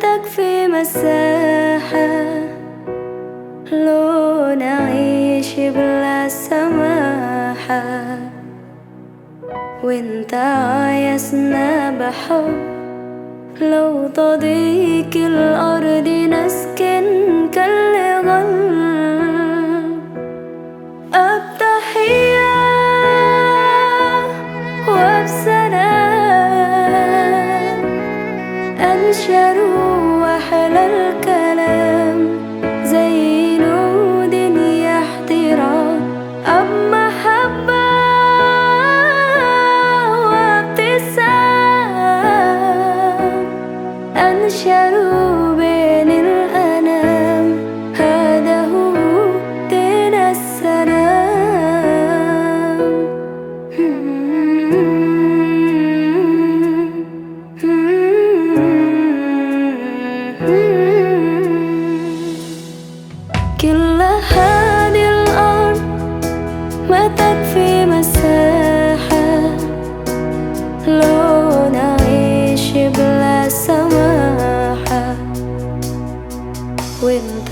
تكفي مساحة لو نعيش بلا سماحة. وإنت عايزنا بحب لو تضيق الأرض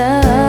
وانت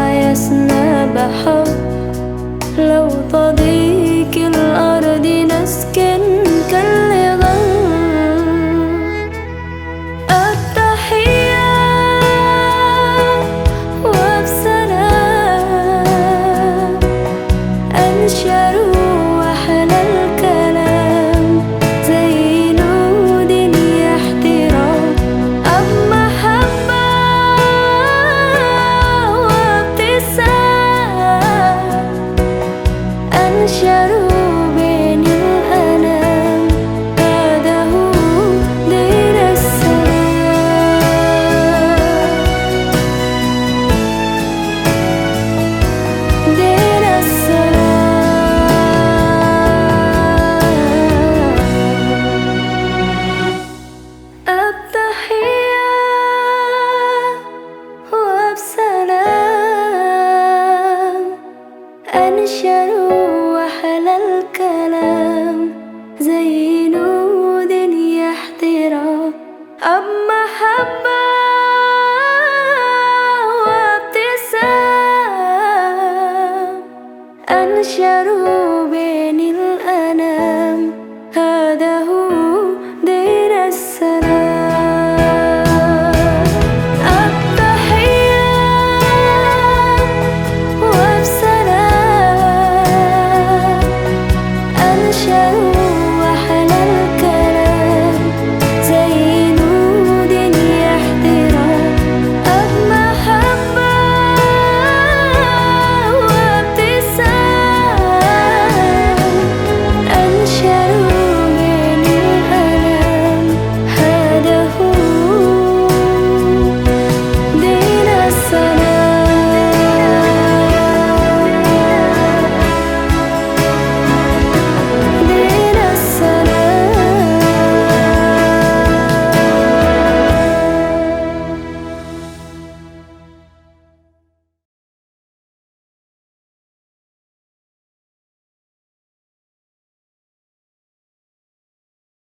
أنشروا أحلى الكلام. زي نود يحترى أب محبة وابتسام. أنشروا بين